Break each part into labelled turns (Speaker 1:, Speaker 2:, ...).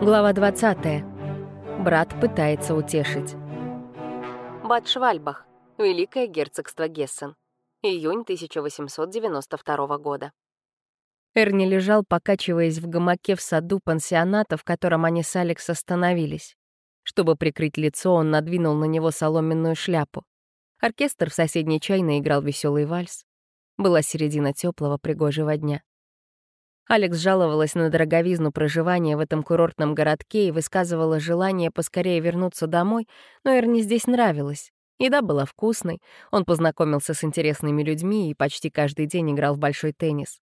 Speaker 1: Глава 20. Брат пытается утешить. Бад Швальбах. Великое герцогство Гессен. Июнь 1892 года. Эрни лежал, покачиваясь в гамаке в саду пансионата, в котором они с Алекс остановились. Чтобы прикрыть лицо, он надвинул на него соломенную шляпу. Оркестр в соседней чайной играл веселый вальс. Была середина теплого пригожего дня. Алекс жаловалась на дороговизну проживания в этом курортном городке и высказывала желание поскорее вернуться домой, но Эрни здесь нравилось. Еда была вкусной, он познакомился с интересными людьми и почти каждый день играл в большой теннис.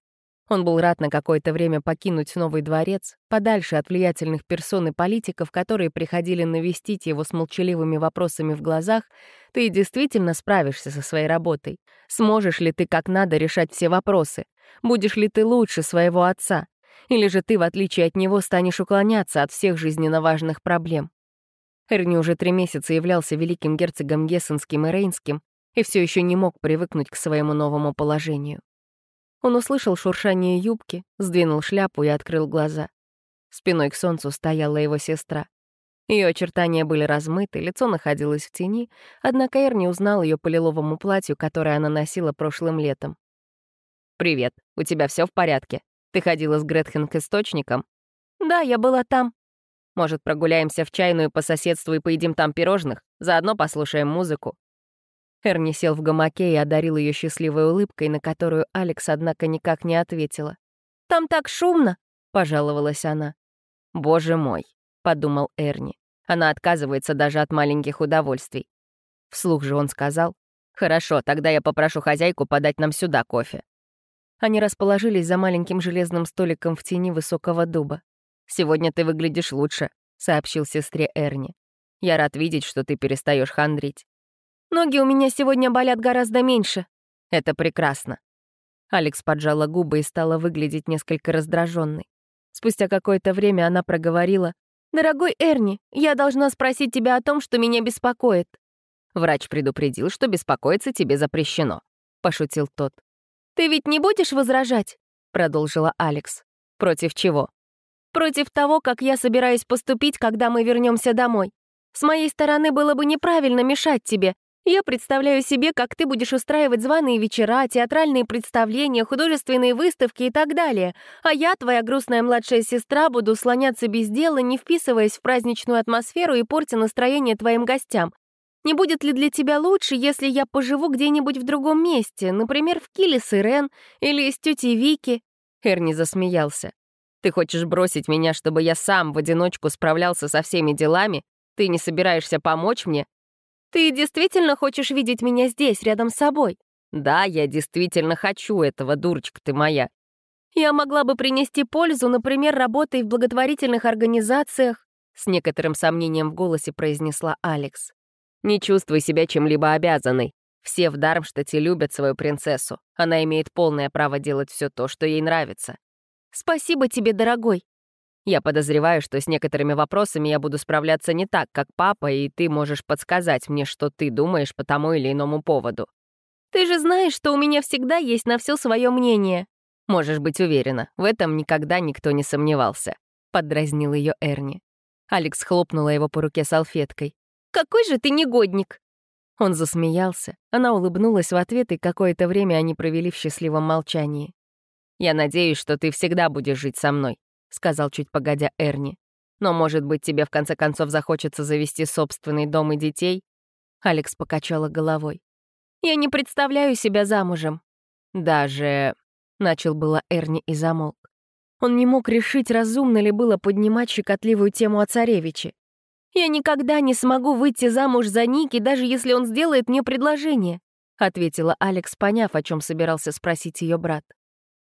Speaker 1: Он был рад на какое-то время покинуть новый дворец, подальше от влиятельных персон и политиков, которые приходили навестить его с молчаливыми вопросами в глазах, ты действительно справишься со своей работой? Сможешь ли ты как надо решать все вопросы? Будешь ли ты лучше своего отца? Или же ты, в отличие от него, станешь уклоняться от всех жизненно важных проблем? Эрни уже три месяца являлся великим герцогом Гессенским и Рейнским и все еще не мог привыкнуть к своему новому положению. Он услышал шуршание юбки, сдвинул шляпу и открыл глаза. Спиной к солнцу стояла его сестра. Ее очертания были размыты, лицо находилось в тени, однако Эр не узнал ее по лиловому платью, которое она носила прошлым летом. «Привет, у тебя все в порядке? Ты ходила с Гретхен к источникам?» «Да, я была там». «Может, прогуляемся в чайную по соседству и поедим там пирожных? Заодно послушаем музыку?» Эрни сел в гамаке и одарил ее счастливой улыбкой, на которую Алекс, однако, никак не ответила. «Там так шумно!» — пожаловалась она. «Боже мой!» — подумал Эрни. Она отказывается даже от маленьких удовольствий. Вслух же он сказал, «Хорошо, тогда я попрошу хозяйку подать нам сюда кофе». Они расположились за маленьким железным столиком в тени высокого дуба. «Сегодня ты выглядишь лучше», — сообщил сестре Эрни. «Я рад видеть, что ты перестаешь хандрить. Ноги у меня сегодня болят гораздо меньше. Это прекрасно. Алекс поджала губы и стала выглядеть несколько раздраженной. Спустя какое-то время она проговорила. «Дорогой Эрни, я должна спросить тебя о том, что меня беспокоит». Врач предупредил, что беспокоиться тебе запрещено. Пошутил тот. «Ты ведь не будешь возражать?» Продолжила Алекс. «Против чего?» «Против того, как я собираюсь поступить, когда мы вернемся домой. С моей стороны было бы неправильно мешать тебе, я представляю себе, как ты будешь устраивать званые вечера, театральные представления, художественные выставки и так далее, а я, твоя грустная младшая сестра, буду слоняться без дела, не вписываясь в праздничную атмосферу и портя настроение твоим гостям. Не будет ли для тебя лучше, если я поживу где-нибудь в другом месте, например, в Киле с Ирен или с тетей Вики?» Эрни засмеялся. «Ты хочешь бросить меня, чтобы я сам в одиночку справлялся со всеми делами? Ты не собираешься помочь мне? «Ты действительно хочешь видеть меня здесь, рядом с собой?» «Да, я действительно хочу этого, дурочка ты моя». «Я могла бы принести пользу, например, работой в благотворительных организациях», с некоторым сомнением в голосе произнесла Алекс. «Не чувствуй себя чем-либо обязанной. Все в Дармштадте любят свою принцессу. Она имеет полное право делать все то, что ей нравится». «Спасибо тебе, дорогой. Я подозреваю, что с некоторыми вопросами я буду справляться не так, как папа, и ты можешь подсказать мне, что ты думаешь по тому или иному поводу. Ты же знаешь, что у меня всегда есть на все свое мнение. Можешь быть уверена, в этом никогда никто не сомневался. Поддразнил ее Эрни. Алекс хлопнула его по руке салфеткой. «Какой же ты негодник!» Он засмеялся, она улыбнулась в ответ, и какое-то время они провели в счастливом молчании. «Я надеюсь, что ты всегда будешь жить со мной», — сказал чуть погодя Эрни. «Но, может быть, тебе в конце концов захочется завести собственный дом и детей?» Алекс покачала головой. «Я не представляю себя замужем». «Даже...» — начал было Эрни и замолк. Он не мог решить, разумно ли было поднимать щекотливую тему о царевиче. «Я никогда не смогу выйти замуж за Ники, даже если он сделает мне предложение», — ответила Алекс, поняв, о чем собирался спросить ее брат.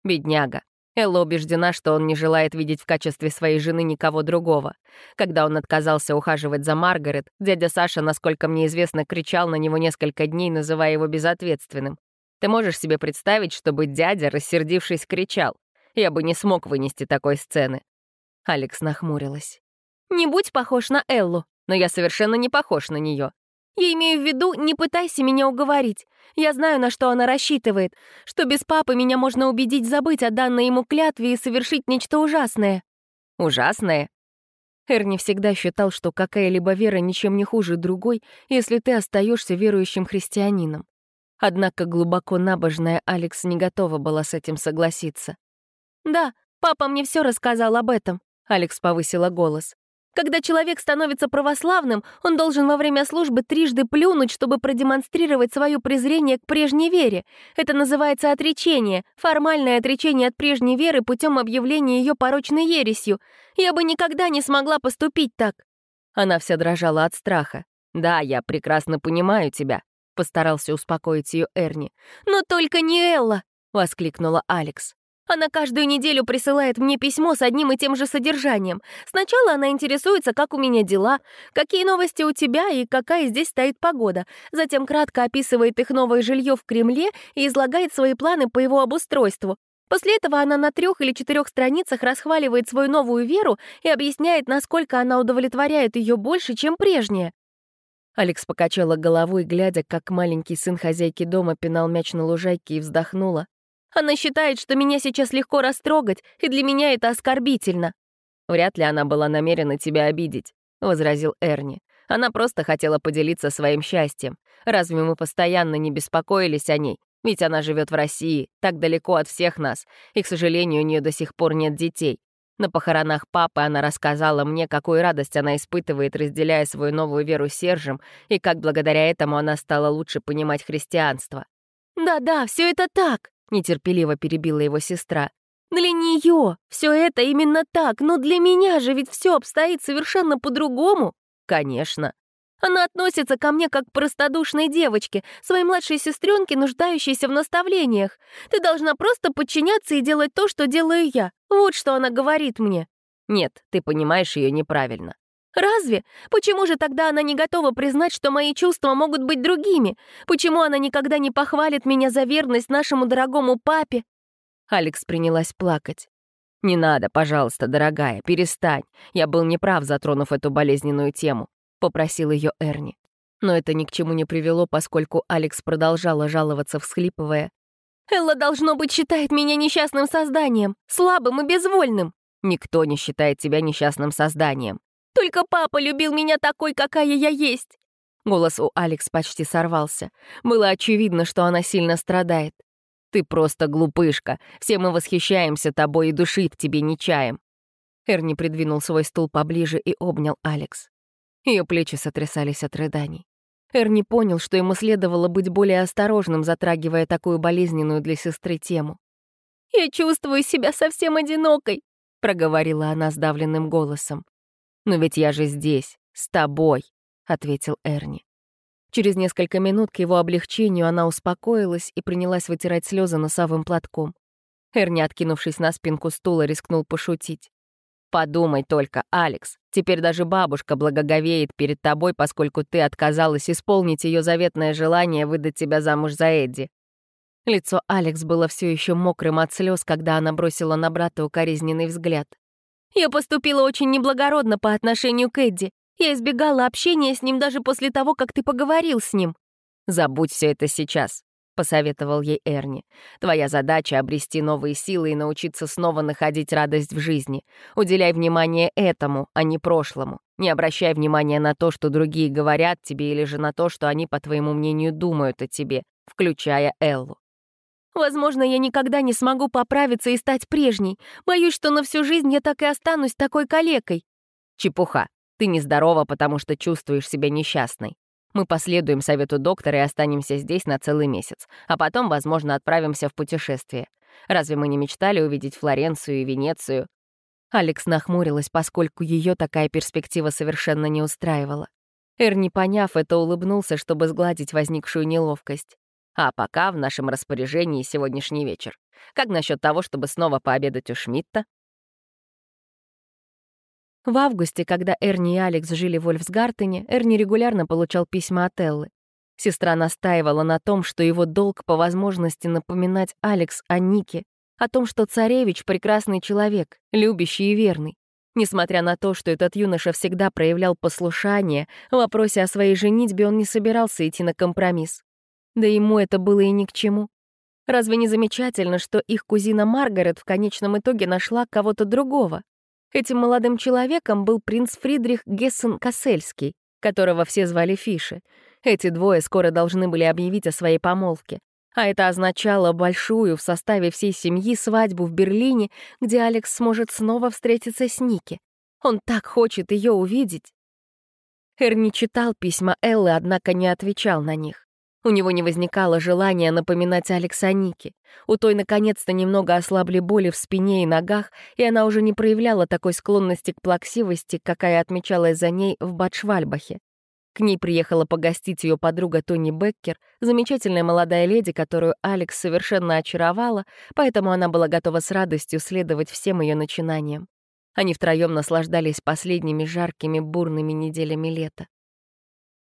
Speaker 1: «Бедняга. Элла убеждена, что он не желает видеть в качестве своей жены никого другого. Когда он отказался ухаживать за Маргарет, дядя Саша, насколько мне известно, кричал на него несколько дней, называя его безответственным. Ты можешь себе представить, чтобы дядя, рассердившись, кричал? Я бы не смог вынести такой сцены. Алекс нахмурилась. «Не будь похож на Эллу, но я совершенно не похож на нее. Я имею в виду, не пытайся меня уговорить. Я знаю, на что она рассчитывает, что без папы меня можно убедить забыть о данной ему клятве и совершить нечто ужасное». «Ужасное?» Эрни всегда считал, что какая-либо вера ничем не хуже другой, если ты остаешься верующим христианином. Однако глубоко набожная Алекс не готова была с этим согласиться. «Да, папа мне все рассказал об этом», — Алекс повысила голос. Когда человек становится православным, он должен во время службы трижды плюнуть, чтобы продемонстрировать свое презрение к прежней вере. Это называется отречение, формальное отречение от прежней веры путем объявления ее порочной ересью. Я бы никогда не смогла поступить так. Она вся дрожала от страха. «Да, я прекрасно понимаю тебя», — постарался успокоить ее Эрни. «Но только не Элла!» — воскликнула Алекс. Она каждую неделю присылает мне письмо с одним и тем же содержанием. Сначала она интересуется, как у меня дела, какие новости у тебя и какая здесь стоит погода. Затем кратко описывает их новое жилье в Кремле и излагает свои планы по его обустройству. После этого она на трех или четырех страницах расхваливает свою новую веру и объясняет, насколько она удовлетворяет ее больше, чем прежняя. Алекс покачала головой, глядя, как маленький сын хозяйки дома пинал мяч на лужайке и вздохнула. Она считает, что меня сейчас легко растрогать, и для меня это оскорбительно». «Вряд ли она была намерена тебя обидеть», — возразил Эрни. «Она просто хотела поделиться своим счастьем. Разве мы постоянно не беспокоились о ней? Ведь она живет в России, так далеко от всех нас, и, к сожалению, у нее до сих пор нет детей. На похоронах папы она рассказала мне, какую радость она испытывает, разделяя свою новую веру с Сержем, и как благодаря этому она стала лучше понимать христианство. «Да-да, все это так», нетерпеливо перебила его сестра. «Для нее все это именно так, но для меня же ведь все обстоит совершенно по-другому». «Конечно». Она относится ко мне как к простодушной девочке, своей младшей сестренке, нуждающейся в наставлениях. Ты должна просто подчиняться и делать то, что делаю я. Вот что она говорит мне. Нет, ты понимаешь ее неправильно. Разве? Почему же тогда она не готова признать, что мои чувства могут быть другими? Почему она никогда не похвалит меня за верность нашему дорогому папе?» Алекс принялась плакать. «Не надо, пожалуйста, дорогая, перестань. Я был неправ, затронув эту болезненную тему», — попросил ее Эрни. Но это ни к чему не привело, поскольку Алекс продолжала жаловаться, всхлипывая. «Элла, должно быть, считает меня несчастным созданием, слабым и безвольным». «Никто не считает тебя несчастным созданием. Только папа любил меня такой, какая я есть!» Голос у Алекс почти сорвался. Было очевидно, что она сильно страдает. «Ты просто глупышка. Все мы восхищаемся тобой и души в тебе не чаем». Эрни придвинул свой стул поближе и обнял Алекс. Ее плечи сотрясались от рыданий. Эрни понял, что ему следовало быть более осторожным, затрагивая такую болезненную для сестры тему. «Я чувствую себя совсем одинокой», — проговорила она сдавленным голосом. «Но ведь я же здесь, с тобой», — ответил Эрни. Через несколько минут к его облегчению она успокоилась и принялась вытирать слезы носовым платком. Эрни, откинувшись на спинку стула, рискнул пошутить. «Подумай только, Алекс, теперь даже бабушка благоговеет перед тобой, поскольку ты отказалась исполнить ее заветное желание выдать тебя замуж за Эдди». Лицо Алекс было все еще мокрым от слез, когда она бросила на брата укоризненный взгляд. Я поступила очень неблагородно по отношению к Эдди. Я избегала общения с ним даже после того, как ты поговорил с ним». «Забудь все это сейчас», — посоветовал ей Эрни. «Твоя задача — обрести новые силы и научиться снова находить радость в жизни. Уделяй внимание этому, а не прошлому. Не обращай внимания на то, что другие говорят тебе, или же на то, что они, по твоему мнению, думают о тебе, включая Эллу. Возможно, я никогда не смогу поправиться и стать прежней. Боюсь, что на всю жизнь я так и останусь такой калекой. Чепуха. Ты нездорова, потому что чувствуешь себя несчастной. Мы последуем совету доктора и останемся здесь на целый месяц, а потом, возможно, отправимся в путешествие. Разве мы не мечтали увидеть Флоренцию и Венецию? Алекс нахмурилась, поскольку ее такая перспектива совершенно не устраивала. Эрни, поняв это, улыбнулся, чтобы сгладить возникшую неловкость. А пока в нашем распоряжении сегодняшний вечер. Как насчет того, чтобы снова пообедать у Шмидта? В августе, когда Эрни и Алекс жили в Вольфсгартене, Эрни регулярно получал письма от Эллы. Сестра настаивала на том, что его долг по возможности напоминать Алекс о Нике, о том, что царевич — прекрасный человек, любящий и верный. Несмотря на то, что этот юноша всегда проявлял послушание, в вопросе о своей женитьбе он не собирался идти на компромисс. Да ему это было и ни к чему. Разве не замечательно, что их кузина Маргарет в конечном итоге нашла кого-то другого? Этим молодым человеком был принц Фридрих Гессен-Кассельский, которого все звали Фиши. Эти двое скоро должны были объявить о своей помолвке. А это означало большую в составе всей семьи свадьбу в Берлине, где Алекс сможет снова встретиться с Ники. Он так хочет ее увидеть. Эрни читал письма Эллы, однако не отвечал на них. У него не возникало желания напоминать Алекс Нике. У той, наконец-то, немного ослабли боли в спине и ногах, и она уже не проявляла такой склонности к плаксивости, какая отмечалась за ней в Бадшвальбахе. К ней приехала погостить ее подруга Тони Беккер, замечательная молодая леди, которую Алекс совершенно очаровала, поэтому она была готова с радостью следовать всем ее начинаниям. Они втроем наслаждались последними жаркими бурными неделями лета.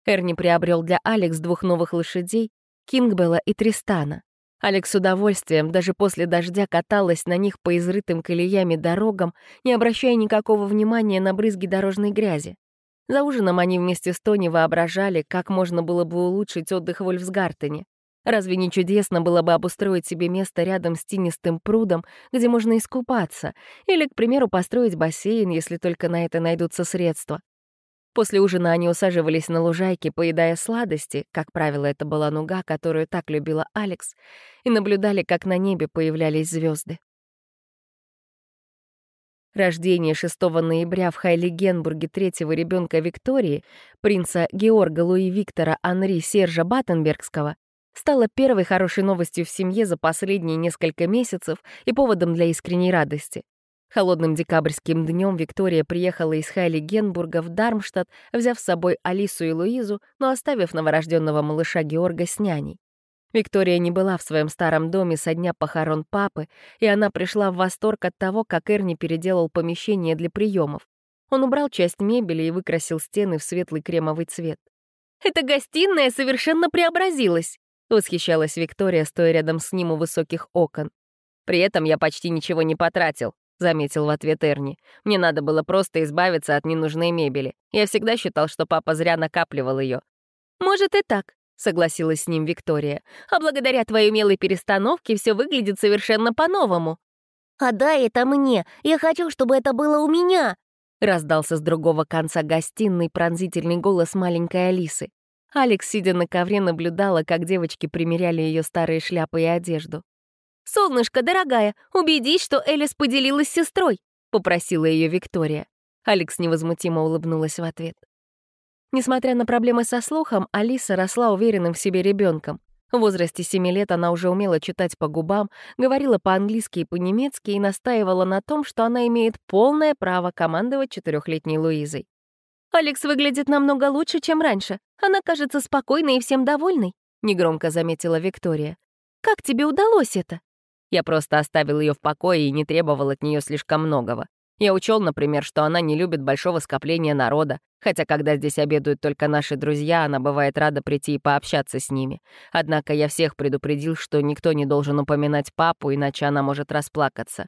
Speaker 1: Эрни приобрел для Алекс двух новых лошадей, Кингбелла и Тристана. Алекс с удовольствием даже после дождя каталась на них по изрытым колеями дорогам, не обращая никакого внимания на брызги дорожной грязи. За ужином они вместе с Тони воображали, как можно было бы улучшить отдых в Ольфсгартене. Разве не чудесно было бы обустроить себе место рядом с тинистым прудом, где можно искупаться, или, к примеру, построить бассейн, если только на это найдутся средства? После ужина они усаживались на лужайке, поедая сладости, как правило, это была нуга, которую так любила Алекс, и наблюдали, как на небе появлялись звезды. Рождение 6 ноября в Хайлигенбурге третьего ребенка Виктории, принца Георга Луи Виктора Анри Сержа Баттенбергского, стало первой хорошей новостью в семье за последние несколько месяцев и поводом для искренней радости. Холодным декабрьским днем Виктория приехала из Хайли Генбурга в Дармштадт, взяв с собой Алису и Луизу, но оставив новорожденного малыша Георга с няней. Виктория не была в своем старом доме со дня похорон папы, и она пришла в восторг от того, как Эрни переделал помещение для приемов. Он убрал часть мебели и выкрасил стены в светлый кремовый цвет. «Эта гостиная совершенно преобразилась!» — восхищалась Виктория, стоя рядом с ним у высоких окон. «При этом я почти ничего не потратил», — заметил в ответ Эрни. «Мне надо было просто избавиться от ненужной мебели. Я всегда считал, что папа зря накапливал ее. «Может и так», — согласилась с ним Виктория. «А благодаря твоей умелой перестановке все выглядит совершенно по-новому».
Speaker 2: «А да, это мне! Я хочу, чтобы это было у меня!»
Speaker 1: Раздался с другого конца гостиной пронзительный голос маленькой Алисы. Алекс, сидя на ковре, наблюдала, как девочки примеряли ее старые шляпы и одежду. «Солнышко, дорогая, убедись, что Элис поделилась с сестрой», — попросила ее Виктория. Алекс невозмутимо улыбнулась в ответ. Несмотря на проблемы со слухом, Алиса росла уверенным в себе ребенком. В возрасте семи лет она уже умела читать по губам, говорила по-английски и по-немецки и настаивала на том, что она имеет полное право командовать четырехлетней Луизой. «Алекс выглядит намного лучше, чем раньше. Она кажется спокойной и всем довольной», — негромко заметила Виктория. «Как тебе удалось это?» Я просто оставил ее в покое и не требовал от нее слишком многого. Я учел, например, что она не любит большого скопления народа, хотя когда здесь обедают только наши друзья, она бывает рада прийти и пообщаться с ними. Однако я всех предупредил, что никто не должен упоминать папу, иначе она может расплакаться.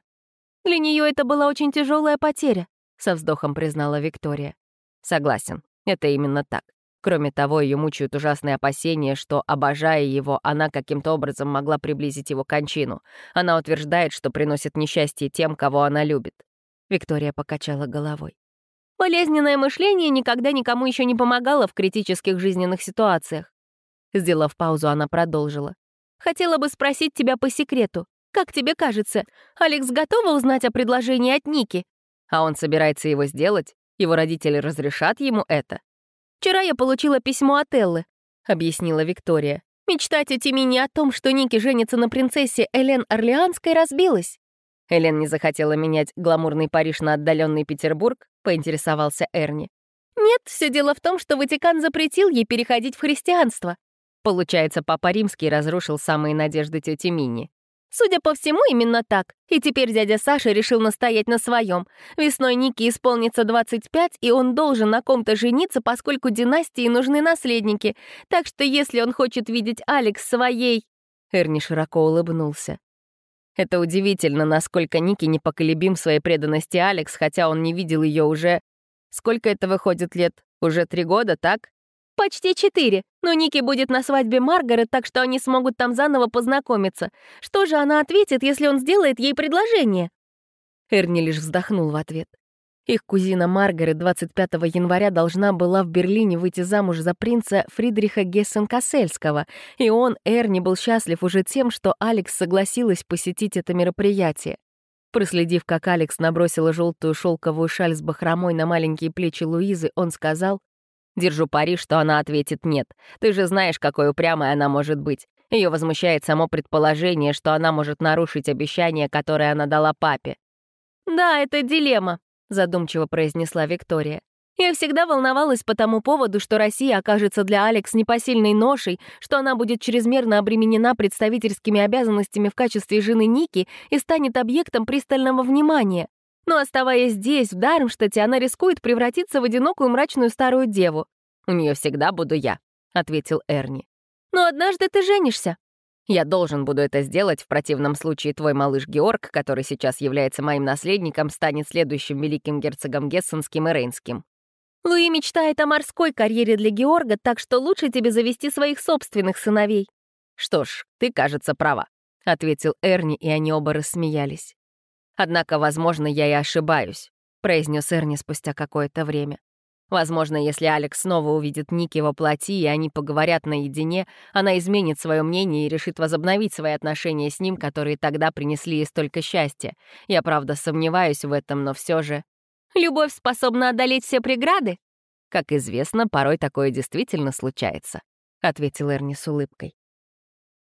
Speaker 1: «Для нее это была очень тяжелая потеря», — со вздохом признала Виктория. «Согласен, это именно так. Кроме того, ее мучают ужасные опасения, что, обожая его, она каким-то образом могла приблизить его кончину. Она утверждает, что приносит несчастье тем, кого она любит. Виктория покачала головой. Болезненное мышление никогда никому еще не помогало в критических жизненных ситуациях. Сделав паузу, она продолжила. «Хотела бы спросить тебя по секрету. Как тебе кажется, Алекс готова узнать о предложении от Ники? А он собирается его сделать? Его родители разрешат ему это?» «Вчера я получила письмо от Эллы», — объяснила Виктория. «Мечтать о Тимине о том, что Ники женится на принцессе Элен Орлеанской, разбилась». Элен не захотела менять гламурный Париж на отдаленный Петербург, поинтересовался Эрни. «Нет, все дело в том, что Ватикан запретил ей переходить в христианство. Получается, Папа Римский разрушил самые надежды тети Мини. Судя по всему, именно так. И теперь дядя Саша решил настоять на своем. Весной Ники исполнится 25, и он должен на ком-то жениться, поскольку династии нужны наследники. Так что если он хочет видеть Алекс своей... Эрни широко улыбнулся. Это удивительно, насколько Ники непоколебим в своей преданности Алекс, хотя он не видел ее уже... Сколько это выходит лет? Уже три года, так? «Почти четыре, но Ники будет на свадьбе Маргарет, так что они смогут там заново познакомиться. Что же она ответит, если он сделает ей предложение?» Эрни лишь вздохнул в ответ. Их кузина Маргарет 25 января должна была в Берлине выйти замуж за принца Фридриха Гессен-Кассельского, и он, Эрни, был счастлив уже тем, что Алекс согласилась посетить это мероприятие. Проследив, как Алекс набросила желтую шелковую шаль с бахромой на маленькие плечи Луизы, он сказал, «Держу пари, что она ответит «нет». Ты же знаешь, какой упрямой она может быть. Ее возмущает само предположение, что она может нарушить обещание, которое она дала папе. «Да, это дилемма», задумчиво произнесла Виктория. Я всегда волновалась по тому поводу, что Россия окажется для Алекс непосильной ношей, что она будет чрезмерно обременена представительскими обязанностями в качестве жены Ники и станет объектом пристального внимания. Но оставаясь здесь, в Дармштадте, она рискует превратиться в одинокую мрачную старую деву. «У нее всегда буду я», — ответил Эрни. «Но однажды ты женишься», я должен буду это сделать, в противном случае твой малыш Георг, который сейчас является моим наследником, станет следующим великим герцогом Гессенским и Рейнским. Луи мечтает о морской карьере для Георга, так что лучше тебе завести своих собственных сыновей. Что ж, ты, кажется, права, — ответил Эрни, и они оба рассмеялись. «Однако, возможно, я и ошибаюсь», — произнес Эрни спустя какое-то время. Возможно, если Алекс снова увидит Ники во плоти, и они поговорят наедине, она изменит свое мнение и решит возобновить свои отношения с ним, которые тогда принесли ей столько счастья. Я, правда, сомневаюсь в этом, но все же... «Любовь способна одолеть все преграды?» «Как известно, порой такое действительно случается», — ответил Эрни с улыбкой.